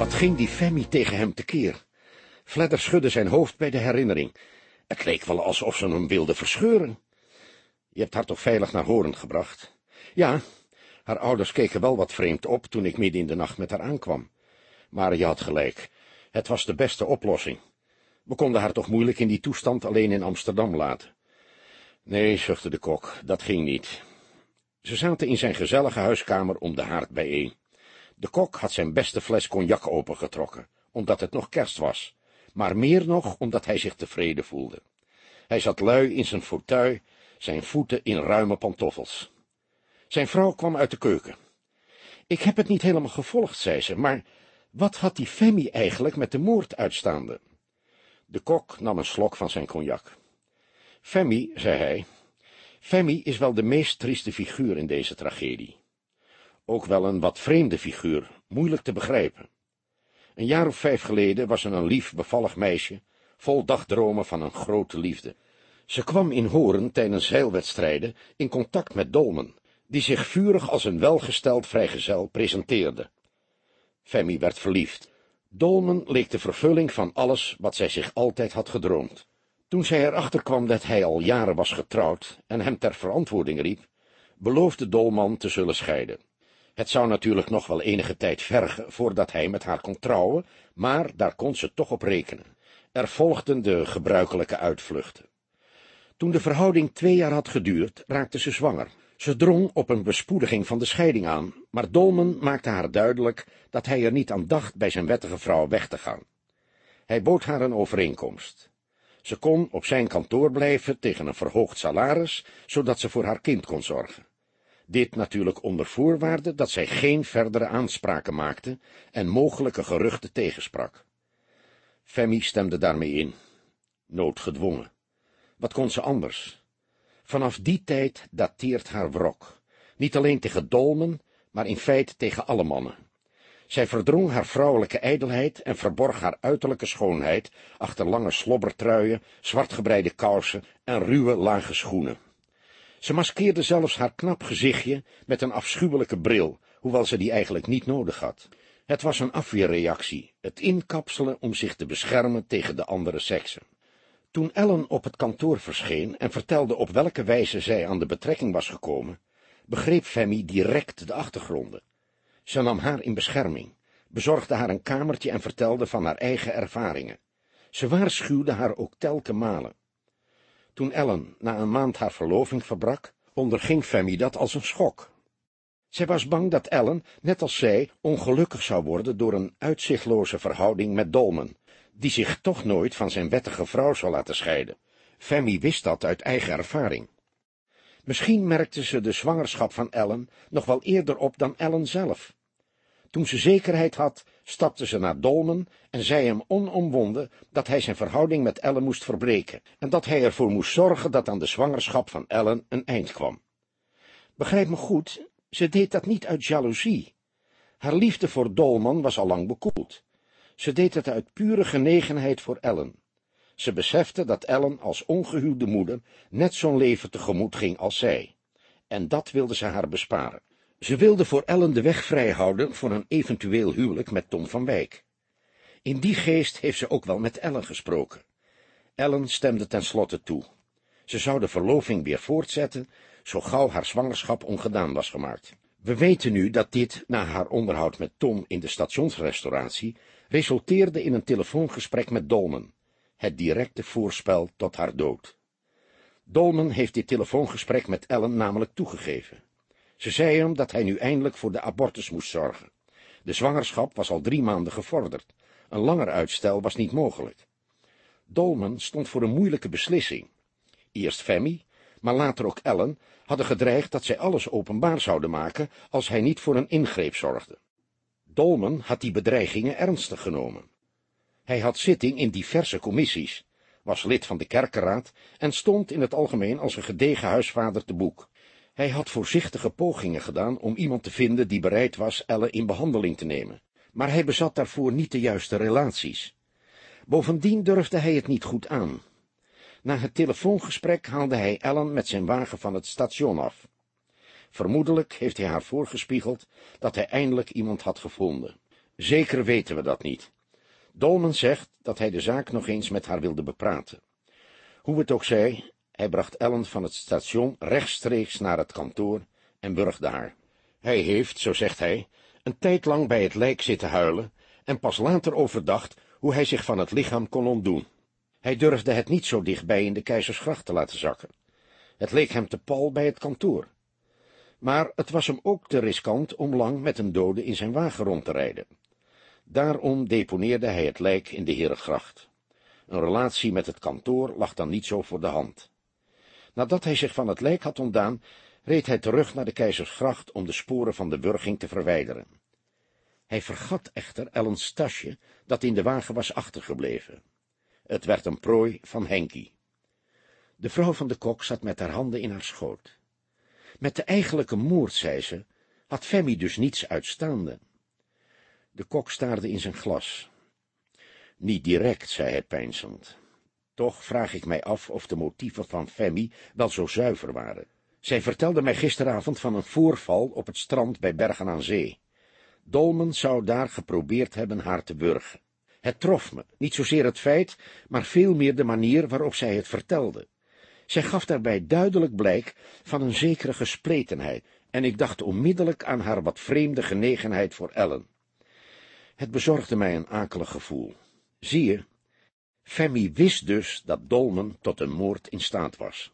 Wat ging die Femi tegen hem tekeer? Fledder schudde zijn hoofd bij de herinnering. Het leek wel alsof ze hem wilde verscheuren. Je hebt haar toch veilig naar Horen gebracht? Ja, haar ouders keken wel wat vreemd op toen ik midden in de nacht met haar aankwam. Maar je had gelijk, het was de beste oplossing. We konden haar toch moeilijk in die toestand alleen in Amsterdam laten. Nee, zuchtte de kok, dat ging niet. Ze zaten in zijn gezellige huiskamer om de haard bijeen. De kok had zijn beste fles cognac opengetrokken, omdat het nog kerst was, maar meer nog omdat hij zich tevreden voelde. Hij zat lui in zijn fauteuil, zijn voeten in ruime pantoffels. Zijn vrouw kwam uit de keuken. Ik heb het niet helemaal gevolgd, zei ze, maar wat had die Femi eigenlijk met de moord uitstaande? De kok nam een slok van zijn cognac. Femi, zei hij, Femi is wel de meest trieste figuur in deze tragedie. Ook wel een wat vreemde figuur, moeilijk te begrijpen. Een jaar of vijf geleden was er een lief, bevallig meisje, vol dagdromen van een grote liefde. Ze kwam in Horen tijdens zeilwedstrijden in contact met Dolmen, die zich vurig als een welgesteld vrijgezel presenteerde. Femi werd verliefd. Dolmen leek de vervulling van alles wat zij zich altijd had gedroomd. Toen zij erachter kwam dat hij al jaren was getrouwd en hem ter verantwoording riep, beloofde Dolman te zullen scheiden. Het zou natuurlijk nog wel enige tijd vergen voordat hij met haar kon trouwen, maar daar kon ze toch op rekenen. Er volgden de gebruikelijke uitvluchten. Toen de verhouding twee jaar had geduurd, raakte ze zwanger. Ze drong op een bespoediging van de scheiding aan, maar Dolmen maakte haar duidelijk dat hij er niet aan dacht bij zijn wettige vrouw weg te gaan. Hij bood haar een overeenkomst. Ze kon op zijn kantoor blijven tegen een verhoogd salaris, zodat ze voor haar kind kon zorgen. Dit natuurlijk onder voorwaarde dat zij geen verdere aanspraken maakte en mogelijke geruchten tegensprak. Femi stemde daarmee in. Noodgedwongen. Wat kon ze anders? Vanaf die tijd dateert haar wrok, niet alleen tegen dolmen, maar in feite tegen alle mannen. Zij verdrong haar vrouwelijke ijdelheid en verborg haar uiterlijke schoonheid achter lange slobbertruien, zwartgebreide kousen en ruwe, lage schoenen. Ze maskeerde zelfs haar knap gezichtje met een afschuwelijke bril, hoewel ze die eigenlijk niet nodig had. Het was een afweerreactie, het inkapselen om zich te beschermen tegen de andere seksen. Toen Ellen op het kantoor verscheen en vertelde op welke wijze zij aan de betrekking was gekomen, begreep Femi direct de achtergronden. Ze nam haar in bescherming, bezorgde haar een kamertje en vertelde van haar eigen ervaringen. Ze waarschuwde haar ook telke malen. Toen Ellen na een maand haar verloving verbrak, onderging Femi dat als een schok. Zij was bang dat Ellen, net als zij, ongelukkig zou worden door een uitzichtloze verhouding met Dolmen, die zich toch nooit van zijn wettige vrouw zou laten scheiden. Femi wist dat uit eigen ervaring. Misschien merkte ze de zwangerschap van Ellen nog wel eerder op dan Ellen zelf. Toen ze zekerheid had, stapte ze naar Dolmen en zei hem onomwonden dat hij zijn verhouding met Ellen moest verbreken en dat hij ervoor moest zorgen dat aan de zwangerschap van Ellen een eind kwam. Begrijp me goed, ze deed dat niet uit jaloezie. Haar liefde voor Dolman was al lang bekoeld. Ze deed het uit pure genegenheid voor Ellen. Ze besefte dat Ellen als ongehuwde moeder net zo'n leven tegemoet ging als zij, en dat wilde ze haar besparen. Ze wilde voor Ellen de weg vrijhouden voor een eventueel huwelijk met Tom van Wijk. In die geest heeft ze ook wel met Ellen gesproken. Ellen stemde tenslotte toe. Ze zou de verloving weer voortzetten, zo gauw haar zwangerschap ongedaan was gemaakt. We weten nu dat dit, na haar onderhoud met Tom in de stationsrestauratie, resulteerde in een telefoongesprek met Dolmen, het directe voorspel tot haar dood. Dolmen heeft dit telefoongesprek met Ellen namelijk toegegeven. Ze zei hem dat hij nu eindelijk voor de abortus moest zorgen. De zwangerschap was al drie maanden gevorderd. Een langer uitstel was niet mogelijk. Dolman stond voor een moeilijke beslissing. Eerst Femi, maar later ook Ellen, hadden gedreigd dat zij alles openbaar zouden maken als hij niet voor een ingreep zorgde. Dolman had die bedreigingen ernstig genomen. Hij had zitting in diverse commissies, was lid van de kerkenraad en stond in het algemeen als een gedegen huisvader te boek. Hij had voorzichtige pogingen gedaan om iemand te vinden die bereid was Elle in behandeling te nemen, maar hij bezat daarvoor niet de juiste relaties. Bovendien durfde hij het niet goed aan. Na het telefoongesprek haalde hij Ellen met zijn wagen van het station af. Vermoedelijk heeft hij haar voorgespiegeld dat hij eindelijk iemand had gevonden. Zeker weten we dat niet. Dolman zegt dat hij de zaak nog eens met haar wilde bepraten. Hoe het ook zij, hij bracht Ellen van het station rechtstreeks naar het kantoor en burgde haar. Hij heeft, zo zegt hij, een tijd lang bij het lijk zitten huilen en pas later overdacht hoe hij zich van het lichaam kon ontdoen. Hij durfde het niet zo dichtbij in de keizersgracht te laten zakken. Het leek hem te pal bij het kantoor. Maar het was hem ook te riskant om lang met een dode in zijn wagen rond te rijden. Daarom deponeerde hij het lijk in de Herengracht. Een relatie met het kantoor lag dan niet zo voor de hand. Nadat hij zich van het lijk had ontdaan, reed hij terug naar de Keizersgracht om de sporen van de wurging te verwijderen. Hij vergat echter Ellens tasje, dat in de wagen was achtergebleven. Het werd een prooi van Henkie. De vrouw van de kok zat met haar handen in haar schoot. Met de eigenlijke moord, zei ze, had Femmy dus niets uitstaande. De kok staarde in zijn glas. Niet direct, zei hij peinzend. Toch vraag ik mij af of de motieven van Femmy wel zo zuiver waren. Zij vertelde mij gisteravond van een voorval op het strand bij Bergen aan Zee. Dolmen zou daar geprobeerd hebben haar te burgen. Het trof me, niet zozeer het feit, maar veel meer de manier waarop zij het vertelde. Zij gaf daarbij duidelijk blijk van een zekere gespletenheid, en ik dacht onmiddellijk aan haar wat vreemde genegenheid voor Ellen. Het bezorgde mij een akelig gevoel. Zie je, Femmy wist dus dat Dolmen tot een moord in staat was.